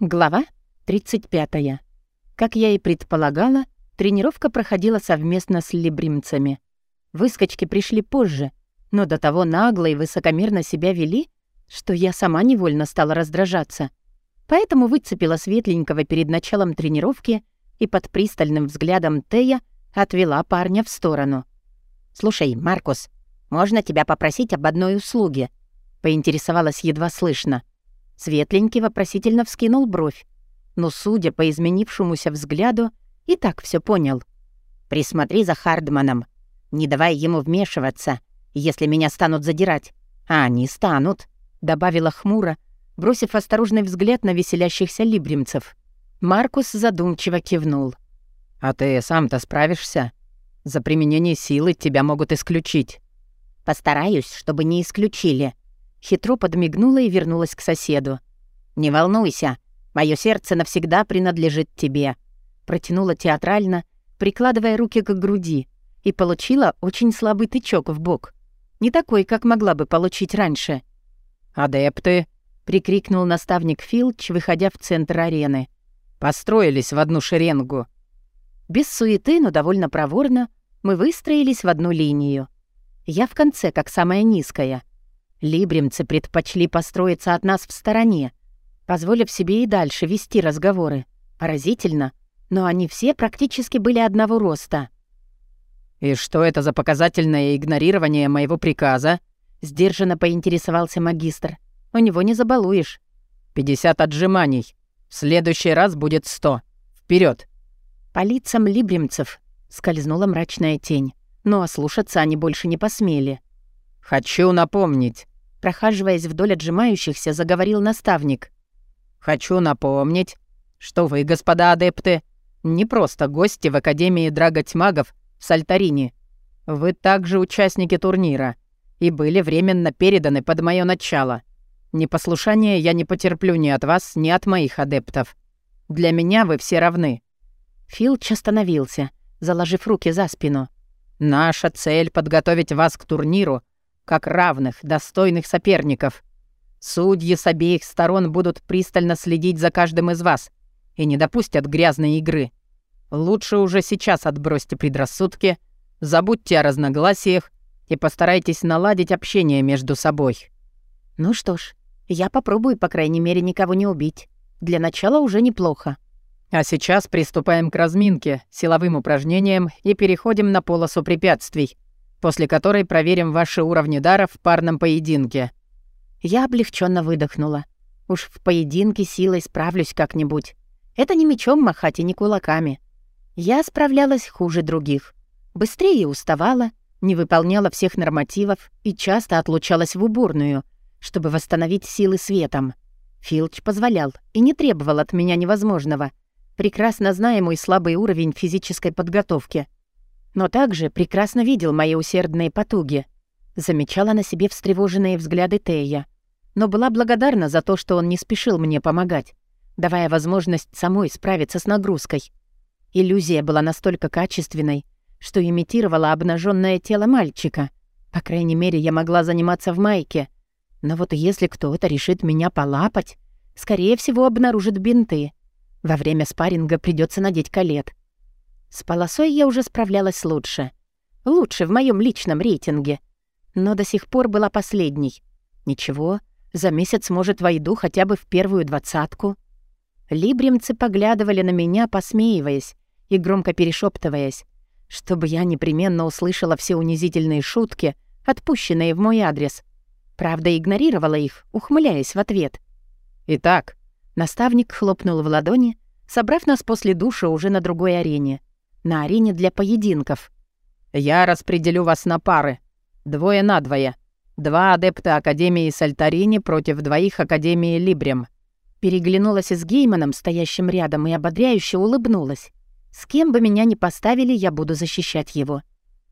Глава 35. Как я и предполагала, тренировка проходила совместно с либримцами. Выскочки пришли позже, но до того нагло и высокомерно себя вели, что я сама невольно стала раздражаться. Поэтому выцепила светленького перед началом тренировки и под пристальным взглядом Тея отвела парня в сторону. «Слушай, Маркус, можно тебя попросить об одной услуге?» — поинтересовалась едва слышно. Светленький вопросительно вскинул бровь, но, судя по изменившемуся взгляду, и так все понял. «Присмотри за Хардманом. Не давай ему вмешиваться, если меня станут задирать. А они станут», — добавила хмуро, бросив осторожный взгляд на веселящихся либримцев. Маркус задумчиво кивнул. «А ты сам-то справишься? За применение силы тебя могут исключить». «Постараюсь, чтобы не исключили», Хитро подмигнула и вернулась к соседу. «Не волнуйся, мое сердце навсегда принадлежит тебе», протянула театрально, прикладывая руки к груди, и получила очень слабый тычок в бок. Не такой, как могла бы получить раньше. «Адепты!» — прикрикнул наставник Филч, выходя в центр арены. «Построились в одну шеренгу». Без суеты, но довольно проворно, мы выстроились в одну линию. Я в конце, как самая низкая. Либримцы предпочли построиться от нас в стороне, позволив себе и дальше вести разговоры. Поразительно, но они все практически были одного роста. «И что это за показательное игнорирование моего приказа?» — сдержанно поинтересовался магистр. «У него не забалуешь». «Пятьдесят отжиманий. В следующий раз будет сто. Вперед! По лицам либримцев скользнула мрачная тень, но ослушаться они больше не посмели. «Хочу напомнить», — прохаживаясь вдоль отжимающихся, заговорил наставник. «Хочу напомнить, что вы, господа адепты, не просто гости в Академии Драготьмагов в Сальтарине. Вы также участники турнира и были временно переданы под мое начало. Непослушание я не потерплю ни от вас, ни от моих адептов. Для меня вы все равны». Филч остановился, заложив руки за спину. «Наша цель — подготовить вас к турниру как равных, достойных соперников. Судьи с обеих сторон будут пристально следить за каждым из вас и не допустят грязной игры. Лучше уже сейчас отбросьте предрассудки, забудьте о разногласиях и постарайтесь наладить общение между собой. Ну что ж, я попробую, по крайней мере, никого не убить. Для начала уже неплохо. А сейчас приступаем к разминке, силовым упражнениям и переходим на полосу препятствий после которой проверим ваши уровни дара в парном поединке». Я облегченно выдохнула. Уж в поединке силой справлюсь как-нибудь. Это не мечом махать и не кулаками. Я справлялась хуже других. Быстрее уставала, не выполняла всех нормативов и часто отлучалась в уборную, чтобы восстановить силы светом. Филч позволял и не требовал от меня невозможного, прекрасно зная мой слабый уровень физической подготовки — но также прекрасно видел мои усердные потуги. Замечала на себе встревоженные взгляды Тея, но была благодарна за то, что он не спешил мне помогать, давая возможность самой справиться с нагрузкой. Иллюзия была настолько качественной, что имитировала обнаженное тело мальчика. По крайней мере, я могла заниматься в майке. Но вот если кто-то решит меня полапать, скорее всего, обнаружит бинты. Во время спарринга придется надеть колет. С полосой я уже справлялась лучше. Лучше в моем личном рейтинге. Но до сих пор была последней. Ничего, за месяц, может, войду хотя бы в первую двадцатку. Либримцы поглядывали на меня, посмеиваясь и громко перешептываясь, чтобы я непременно услышала все унизительные шутки, отпущенные в мой адрес. Правда, игнорировала их, ухмыляясь в ответ. «Итак», — наставник хлопнул в ладони, собрав нас после душа уже на другой арене на арене для поединков. «Я распределю вас на пары. Двое на двое. Два адепта Академии Сальтарини против двоих Академии Либрем». Переглянулась с Гейманом, стоящим рядом, и ободряюще улыбнулась. «С кем бы меня ни поставили, я буду защищать его».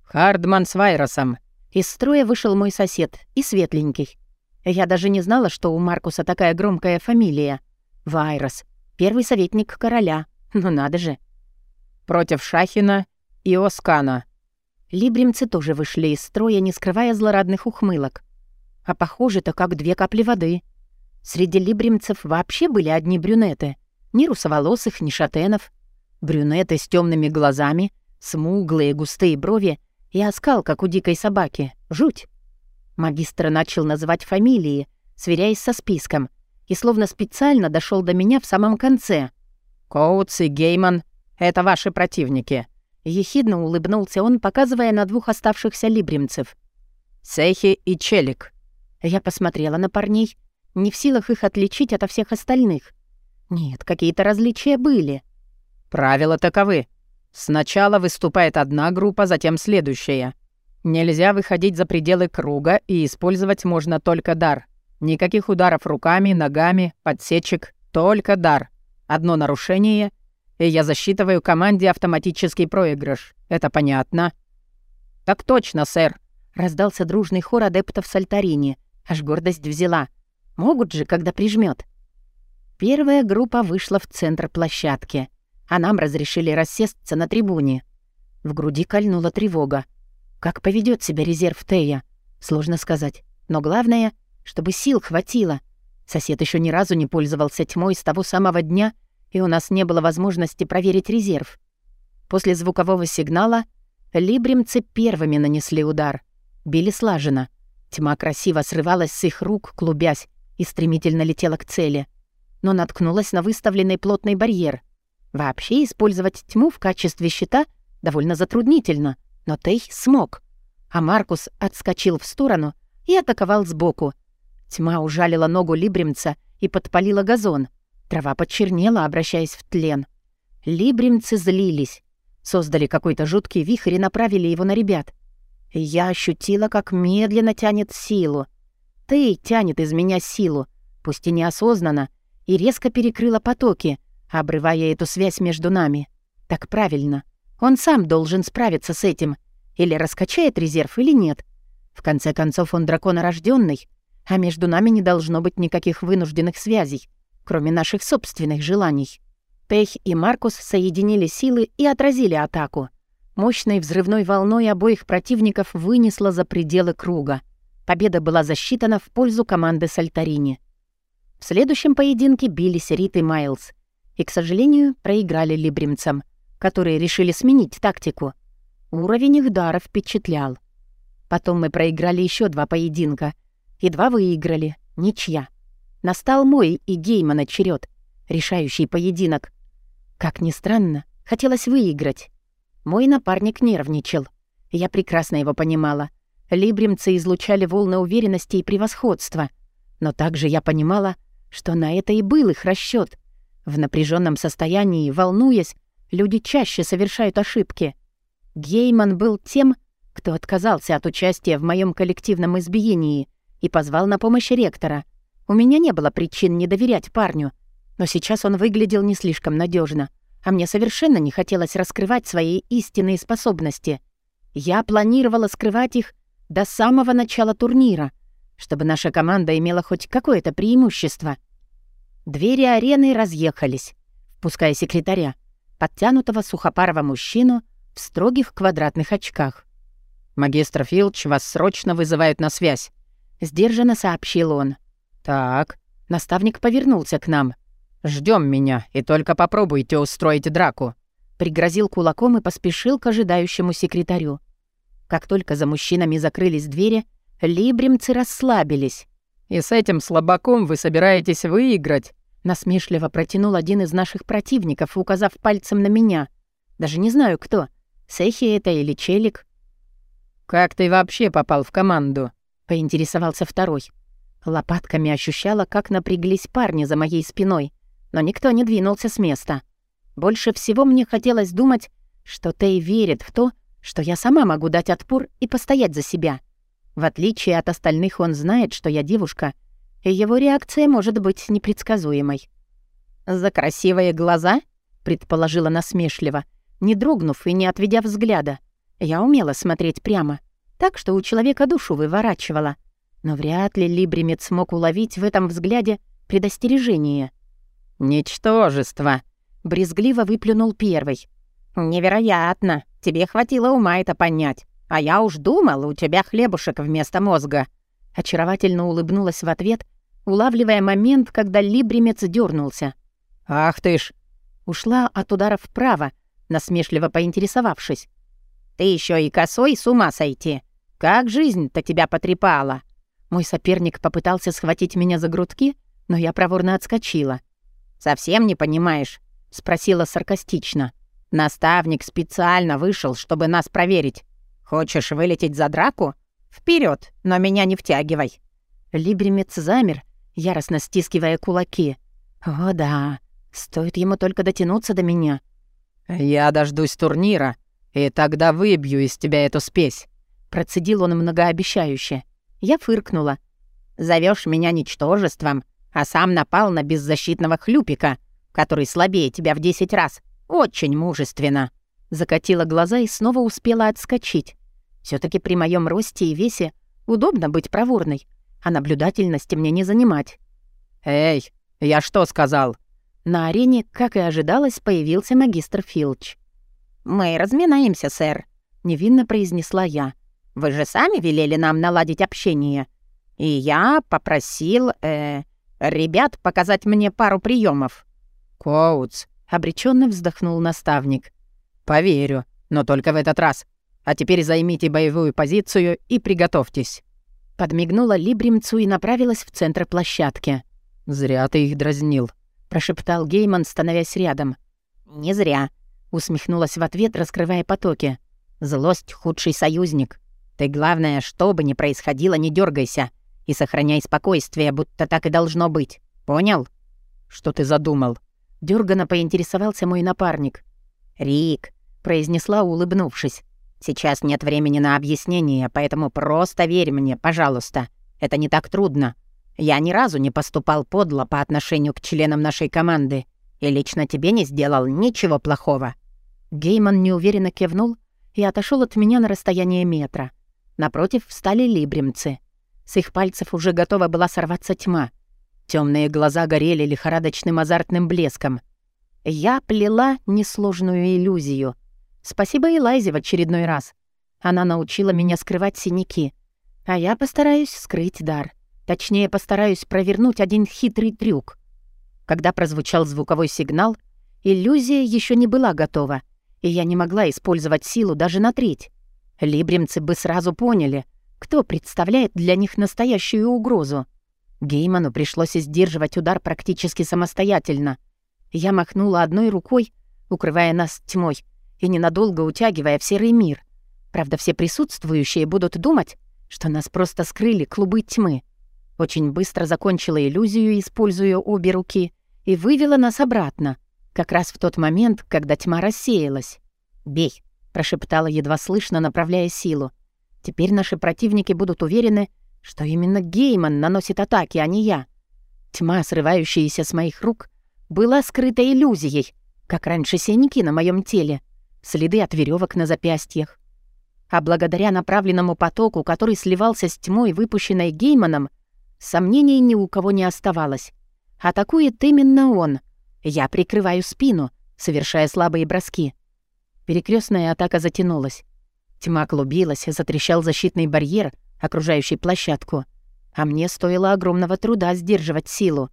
«Хардман с Вайросом». Из строя вышел мой сосед, и светленький. Я даже не знала, что у Маркуса такая громкая фамилия. Вайрос. Первый советник короля. Ну надо же против Шахина и Оскана. Либримцы тоже вышли из строя, не скрывая злорадных ухмылок. А похоже-то как две капли воды. Среди либримцев вообще были одни брюнеты. Ни русоволосых, ни шатенов. Брюнеты с темными глазами, смуглые густые брови и оскал, как у дикой собаки. Жуть. Магистр начал называть фамилии, сверяясь со списком, и словно специально дошел до меня в самом конце. «Коутс и Гейман — это ваши противники», — ехидно улыбнулся он, показывая на двух оставшихся либримцев. «Сехи и Челик». Я посмотрела на парней, не в силах их отличить от всех остальных. Нет, какие-то различия были. «Правила таковы. Сначала выступает одна группа, затем следующая. Нельзя выходить за пределы круга, и использовать можно только дар. Никаких ударов руками, ногами, подсечек, только дар. Одно нарушение, и я засчитываю команде автоматический проигрыш. Это понятно?» «Так точно, сэр», — раздался дружный хор адептов Сальтарини. Аж гордость взяла. «Могут же, когда прижмет. Первая группа вышла в центр площадки, а нам разрешили рассесться на трибуне. В груди кольнула тревога. Как поведет себя резерв Тея? Сложно сказать. Но главное, чтобы сил хватило — Сосед еще ни разу не пользовался тьмой с того самого дня, и у нас не было возможности проверить резерв. После звукового сигнала либримцы первыми нанесли удар. Били слаженно. Тьма красиво срывалась с их рук, клубясь, и стремительно летела к цели. Но наткнулась на выставленный плотный барьер. Вообще использовать тьму в качестве щита довольно затруднительно, но Тей смог. А Маркус отскочил в сторону и атаковал сбоку — Тьма ужалила ногу либримца и подпалила газон. Трава почернела, обращаясь в тлен. Либримцы злились. Создали какой-то жуткий вихрь и направили его на ребят. Я ощутила, как медленно тянет силу. Ты тянет из меня силу, пусть и неосознанно, и резко перекрыла потоки, обрывая эту связь между нами. Так правильно. Он сам должен справиться с этим. Или раскачает резерв, или нет. В конце концов, он драконорожденный, а между нами не должно быть никаких вынужденных связей, кроме наших собственных желаний. Пех и Маркус соединили силы и отразили атаку. Мощной взрывной волной обоих противников вынесло за пределы круга. Победа была засчитана в пользу команды Сальтарини. В следующем поединке бились Рит и Майлз. И, к сожалению, проиграли либримцам, которые решили сменить тактику. Уровень их дара впечатлял. Потом мы проиграли еще два поединка — Едва выиграли. Ничья. Настал мой и Геймана черед, решающий поединок. Как ни странно, хотелось выиграть. Мой напарник нервничал. Я прекрасно его понимала. Либримцы излучали волны уверенности и превосходства. Но также я понимала, что на это и был их расчет. В напряженном состоянии, волнуясь, люди чаще совершают ошибки. Гейман был тем, кто отказался от участия в моем коллективном избиении — и позвал на помощь ректора. У меня не было причин не доверять парню, но сейчас он выглядел не слишком надежно, а мне совершенно не хотелось раскрывать свои истинные способности. Я планировала скрывать их до самого начала турнира, чтобы наша команда имела хоть какое-то преимущество. Двери арены разъехались, впуская секретаря, подтянутого сухопарого мужчину в строгих квадратных очках. «Магистр Филч, вас срочно вызывают на связь», — сдержанно сообщил он. «Так». Наставник повернулся к нам. Ждем меня, и только попробуйте устроить драку». Пригрозил кулаком и поспешил к ожидающему секретарю. Как только за мужчинами закрылись двери, либримцы расслабились. «И с этим слабаком вы собираетесь выиграть?» Насмешливо протянул один из наших противников, указав пальцем на меня. Даже не знаю, кто. Сехи это или Челик. «Как ты вообще попал в команду?» — поинтересовался второй. Лопатками ощущала, как напряглись парни за моей спиной, но никто не двинулся с места. Больше всего мне хотелось думать, что Тей верит в то, что я сама могу дать отпор и постоять за себя. В отличие от остальных, он знает, что я девушка, и его реакция может быть непредсказуемой. «За красивые глаза?» — предположила насмешливо, не дрогнув и не отведя взгляда. Я умела смотреть прямо так что у человека душу выворачивала. Но вряд ли Либримец смог уловить в этом взгляде предостережение. «Ничтожество!» — брезгливо выплюнул первый. «Невероятно! Тебе хватило ума это понять. А я уж думал, у тебя хлебушек вместо мозга». Очаровательно улыбнулась в ответ, улавливая момент, когда либремец дернулся. «Ах ты ж!» Ушла от удара вправо, насмешливо поинтересовавшись. «Ты еще и косой с ума сойти! Как жизнь-то тебя потрепала!» Мой соперник попытался схватить меня за грудки, но я проворно отскочила. «Совсем не понимаешь?» — спросила саркастично. «Наставник специально вышел, чтобы нас проверить. Хочешь вылететь за драку? Вперед, но меня не втягивай!» Либремец замер, яростно стискивая кулаки. «О да, стоит ему только дотянуться до меня». «Я дождусь турнира, и тогда выбью из тебя эту спесь», — процедил он многообещающе. Я фыркнула. Зовешь меня ничтожеством, а сам напал на беззащитного хлюпика, который слабее тебя в десять раз. Очень мужественно». Закатила глаза и снова успела отскочить. все таки при моем росте и весе удобно быть проворной, а наблюдательности мне не занимать. «Эй, я что сказал?» На арене, как и ожидалось, появился магистр Филч. «Мы разминаемся, сэр», — невинно произнесла я. «Вы же сами велели нам наладить общение. И я попросил, э, ребят показать мне пару приемов. «Коутс», — обреченно вздохнул наставник. «Поверю, но только в этот раз. А теперь займите боевую позицию и приготовьтесь». Подмигнула Либримцу и направилась в центр площадки. «Зря ты их дразнил», — прошептал Гейман, становясь рядом. «Не зря», — усмехнулась в ответ, раскрывая потоки. «Злость — худший союзник. Ты, главное, что бы ни происходило, не дергайся и сохраняй спокойствие, будто так и должно быть. Понял?» «Что ты задумал?» Дёрганно поинтересовался мой напарник. «Рик», — произнесла, улыбнувшись. «Сейчас нет времени на объяснение, поэтому просто верь мне, пожалуйста. Это не так трудно. Я ни разу не поступал подло по отношению к членам нашей команды и лично тебе не сделал ничего плохого». Гейман неуверенно кивнул и отошел от меня на расстояние метра. Напротив встали либримцы. С их пальцев уже готова была сорваться тьма. Темные глаза горели лихорадочным азартным блеском. Я плела несложную иллюзию. Спасибо Элайзе в очередной раз. Она научила меня скрывать синяки. А я постараюсь скрыть дар. Точнее, постараюсь провернуть один хитрый трюк. Когда прозвучал звуковой сигнал, иллюзия еще не была готова, и я не могла использовать силу даже на треть. Либримцы бы сразу поняли, кто представляет для них настоящую угрозу. Гейману пришлось сдерживать удар практически самостоятельно. Я махнула одной рукой, укрывая нас тьмой, и ненадолго утягивая в серый мир. Правда, все присутствующие будут думать, что нас просто скрыли клубы тьмы. Очень быстро закончила иллюзию, используя обе руки, и вывела нас обратно, как раз в тот момент, когда тьма рассеялась. «Бей», — прошептала едва слышно, направляя силу. «Теперь наши противники будут уверены, что именно Гейман наносит атаки, а не я. Тьма, срывающаяся с моих рук, была скрыта иллюзией, как раньше синяки на моем теле, следы от веревок на запястьях. А благодаря направленному потоку, который сливался с тьмой, выпущенной Гейманом, сомнений ни у кого не оставалось. Атакует именно он. Я прикрываю спину, совершая слабые броски. Перекрестная атака затянулась. Тьма клубилась, затрещал защитный барьер — окружающей площадку. А мне стоило огромного труда сдерживать силу.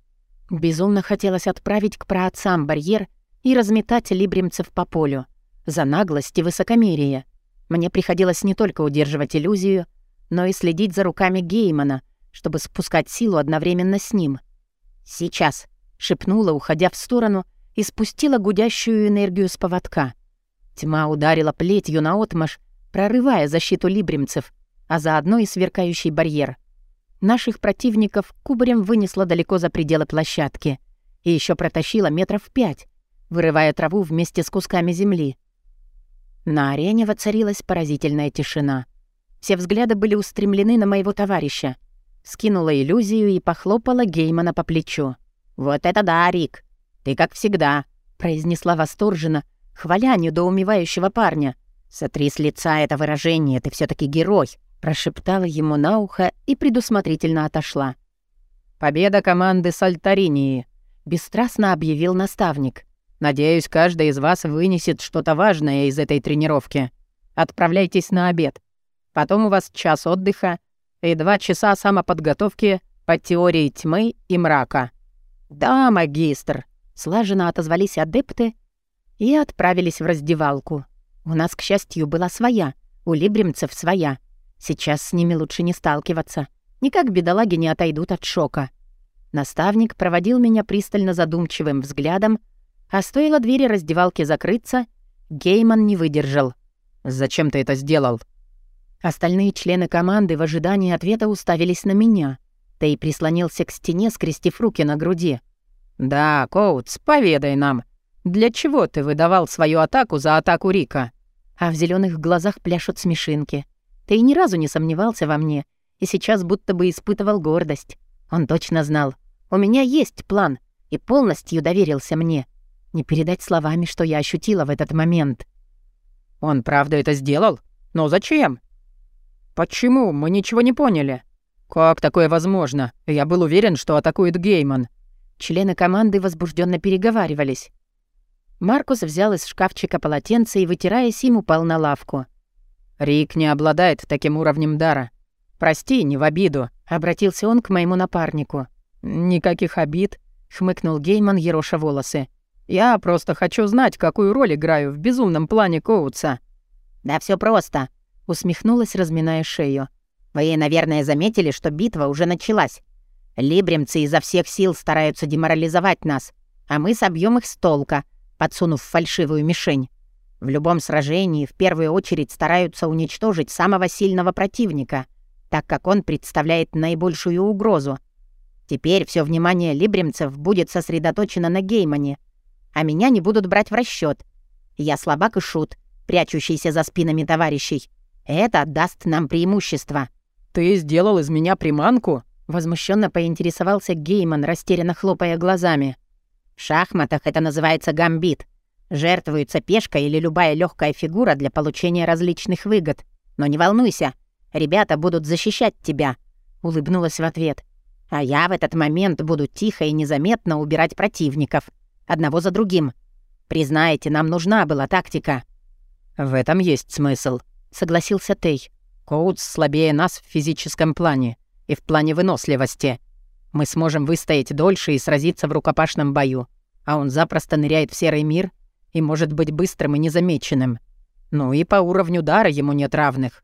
Безумно хотелось отправить к праотцам барьер и разметать либримцев по полю. За наглость и высокомерие. Мне приходилось не только удерживать иллюзию, но и следить за руками Геймана, чтобы спускать силу одновременно с ним. «Сейчас», — шепнула, уходя в сторону, и спустила гудящую энергию с поводка. Тьма ударила плетью наотмашь, прорывая защиту либримцев, а заодно и сверкающий барьер. Наших противников кубарем вынесло далеко за пределы площадки и еще протащило метров пять, вырывая траву вместе с кусками земли. На арене воцарилась поразительная тишина. Все взгляды были устремлены на моего товарища. Скинула иллюзию и похлопала Геймана по плечу. «Вот это да, Рик! Ты как всегда!» — произнесла восторженно, хваля недоумевающего парня. «Сотри с лица это выражение, ты все таки герой!» Прошептала ему на ухо и предусмотрительно отошла. «Победа команды Сальтаринии», — бесстрастно объявил наставник. «Надеюсь, каждый из вас вынесет что-то важное из этой тренировки. Отправляйтесь на обед. Потом у вас час отдыха и два часа самоподготовки По теории тьмы и мрака». «Да, магистр», — слаженно отозвались адепты и отправились в раздевалку. У нас, к счастью, была своя, у либремцев своя. Сейчас с ними лучше не сталкиваться. Никак бедолаги не отойдут от шока. Наставник проводил меня пристально задумчивым взглядом, а стоило двери раздевалки закрыться, Гейман не выдержал. «Зачем ты это сделал?» Остальные члены команды в ожидании ответа уставились на меня. Тей прислонился к стене, скрестив руки на груди. «Да, Коутс, поведай нам, для чего ты выдавал свою атаку за атаку Рика?» А в зеленых глазах пляшут смешинки. Тей ни разу не сомневался во мне и сейчас будто бы испытывал гордость. Он точно знал. У меня есть план, и полностью доверился мне. Не передать словами, что я ощутила в этот момент. «Он правда это сделал? Но зачем?» «Почему? Мы ничего не поняли». «Как такое возможно? Я был уверен, что атакует Гейман». Члены команды возбужденно переговаривались. Маркус взял из шкафчика полотенце и, вытираясь им, упал на лавку. «Рик не обладает таким уровнем дара. Прости, не в обиду», — обратился он к моему напарнику. «Никаких обид», — хмыкнул Гейман, ероша волосы. «Я просто хочу знать, какую роль играю в безумном плане Коутса». «Да все просто», — усмехнулась, разминая шею. «Вы, наверное, заметили, что битва уже началась. Либремцы изо всех сил стараются деморализовать нас, а мы собьем их с толка, подсунув фальшивую мишень. В любом сражении в первую очередь стараются уничтожить самого сильного противника, так как он представляет наибольшую угрозу. Теперь все внимание либремцев будет сосредоточено на Геймане, а меня не будут брать в расчет. Я слабак и шут, прячущийся за спинами товарищей. Это даст нам преимущество». «Ты сделал из меня приманку?» Возмущенно поинтересовался Гейман, растерянно хлопая глазами. «В шахматах это называется гамбит. Жертвуется пешка или любая легкая фигура для получения различных выгод. Но не волнуйся, ребята будут защищать тебя», — улыбнулась в ответ. «А я в этот момент буду тихо и незаметно убирать противников, одного за другим. Признайте, нам нужна была тактика». «В этом есть смысл», — согласился Тей. «Коутс слабее нас в физическом плане и в плане выносливости. Мы сможем выстоять дольше и сразиться в рукопашном бою, а он запросто ныряет в серый мир и может быть быстрым и незамеченным. Ну и по уровню дара ему нет равных».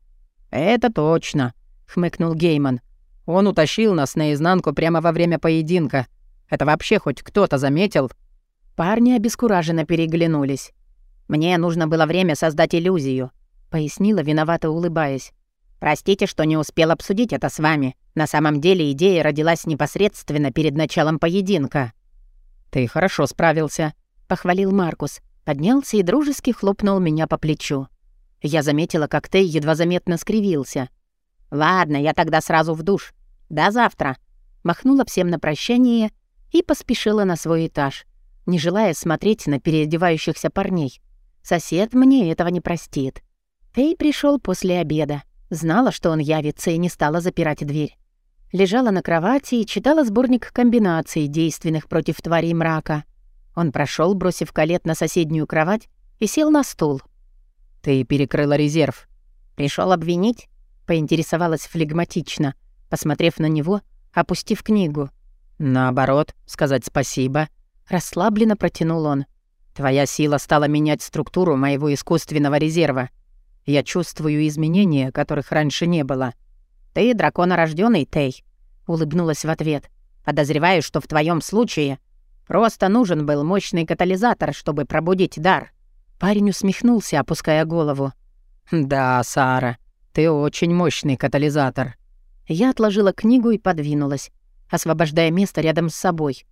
«Это точно», — хмыкнул Гейман. «Он утащил нас наизнанку прямо во время поединка. Это вообще хоть кто-то заметил?» Парни обескураженно переглянулись. «Мне нужно было время создать иллюзию», — пояснила, виновато улыбаясь. «Простите, что не успел обсудить это с вами. На самом деле идея родилась непосредственно перед началом поединка». «Ты хорошо справился», — похвалил Маркус. Поднялся и дружески хлопнул меня по плечу. Я заметила, как Тей едва заметно скривился. «Ладно, я тогда сразу в душ. До завтра». Махнула всем на прощание и поспешила на свой этаж не желая смотреть на переодевающихся парней. Сосед мне этого не простит. Тей пришел после обеда. Знала, что он явится, и не стала запирать дверь. Лежала на кровати и читала сборник комбинаций, действенных против тварей мрака. Он прошел, бросив колет на соседнюю кровать, и сел на стул. «Ты перекрыла резерв». Пришел обвинить?» — поинтересовалась флегматично, посмотрев на него, опустив книгу. «Наоборот, сказать спасибо», Расслабленно протянул он. «Твоя сила стала менять структуру моего искусственного резерва. Я чувствую изменения, которых раньше не было». «Ты драконорождённый, Тей», — улыбнулась в ответ. «Подозреваю, что в твоем случае просто нужен был мощный катализатор, чтобы пробудить дар». Парень усмехнулся, опуская голову. «Да, Сара, ты очень мощный катализатор». Я отложила книгу и подвинулась, освобождая место рядом с собой.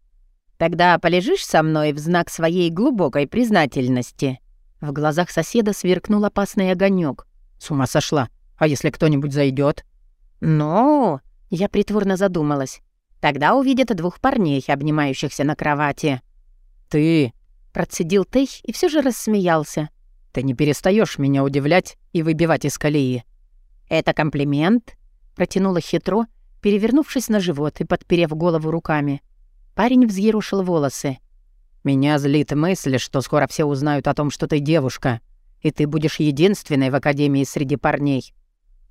Тогда полежишь со мной в знак своей глубокой признательности». В глазах соседа сверкнул опасный огонек. «С ума сошла. А если кто-нибудь зайдет? «Ну...» — я притворно задумалась. «Тогда увидят двух парней, обнимающихся на кровати». «Ты...» — процедил Тей и все же рассмеялся. «Ты не перестаешь меня удивлять и выбивать из колеи». «Это комплимент?» — протянула хитро, перевернувшись на живот и подперев голову руками. Парень взъерушил волосы. «Меня злит мысль, что скоро все узнают о том, что ты девушка, и ты будешь единственной в Академии среди парней».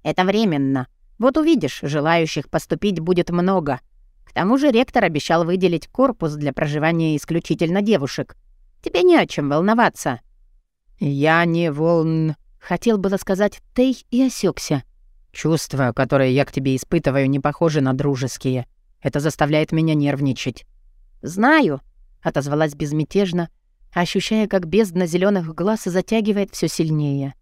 «Это временно. Вот увидишь, желающих поступить будет много. К тому же ректор обещал выделить корпус для проживания исключительно девушек. Тебе не о чем волноваться». «Я не волн...» — хотел было сказать Тей и осекся. «Чувства, которые я к тебе испытываю, не похожи на дружеские. Это заставляет меня нервничать». «Знаю», — отозвалась безмятежно, ощущая, как бездна зеленых глаз затягивает все сильнее.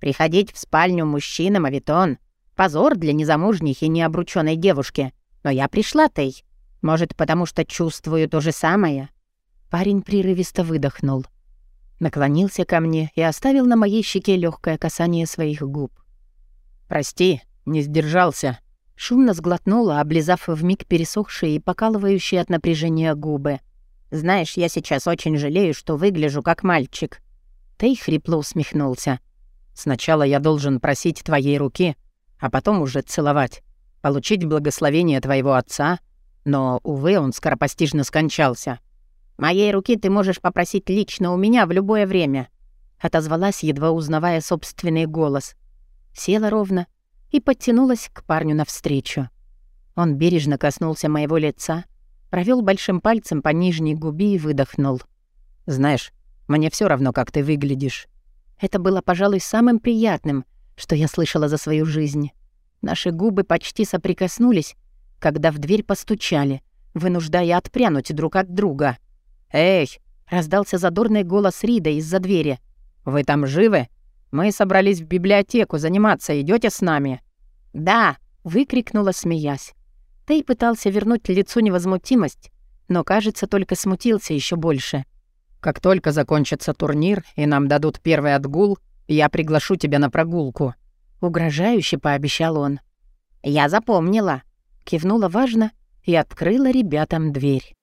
«Приходить в спальню мужчинам, Авитон — позор для незамужних и необрученной девушки. Но я пришла, Тей. Может, потому что чувствую то же самое?» Парень прерывисто выдохнул. Наклонился ко мне и оставил на моей щеке легкое касание своих губ. «Прости, не сдержался». Шумно сглотнула, облизав вмиг пересохшие и покалывающие от напряжения губы. «Знаешь, я сейчас очень жалею, что выгляжу как мальчик». Тей хрипло усмехнулся. «Сначала я должен просить твоей руки, а потом уже целовать, получить благословение твоего отца, но, увы, он скоропостижно скончался. «Моей руки ты можешь попросить лично у меня в любое время», — отозвалась, едва узнавая собственный голос. Села ровно и подтянулась к парню навстречу. Он бережно коснулся моего лица, провел большим пальцем по нижней губе и выдохнул. «Знаешь, мне все равно, как ты выглядишь». Это было, пожалуй, самым приятным, что я слышала за свою жизнь. Наши губы почти соприкоснулись, когда в дверь постучали, вынуждая отпрянуть друг от друга. «Эй!» — раздался задорный голос Рида из-за двери. «Вы там живы? Мы собрались в библиотеку заниматься. Идете с нами?» «Да!» — выкрикнула, смеясь. Тей пытался вернуть лицу невозмутимость, но, кажется, только смутился еще больше. «Как только закончится турнир и нам дадут первый отгул, я приглашу тебя на прогулку», — угрожающе пообещал он. «Я запомнила», — кивнула важно и открыла ребятам дверь.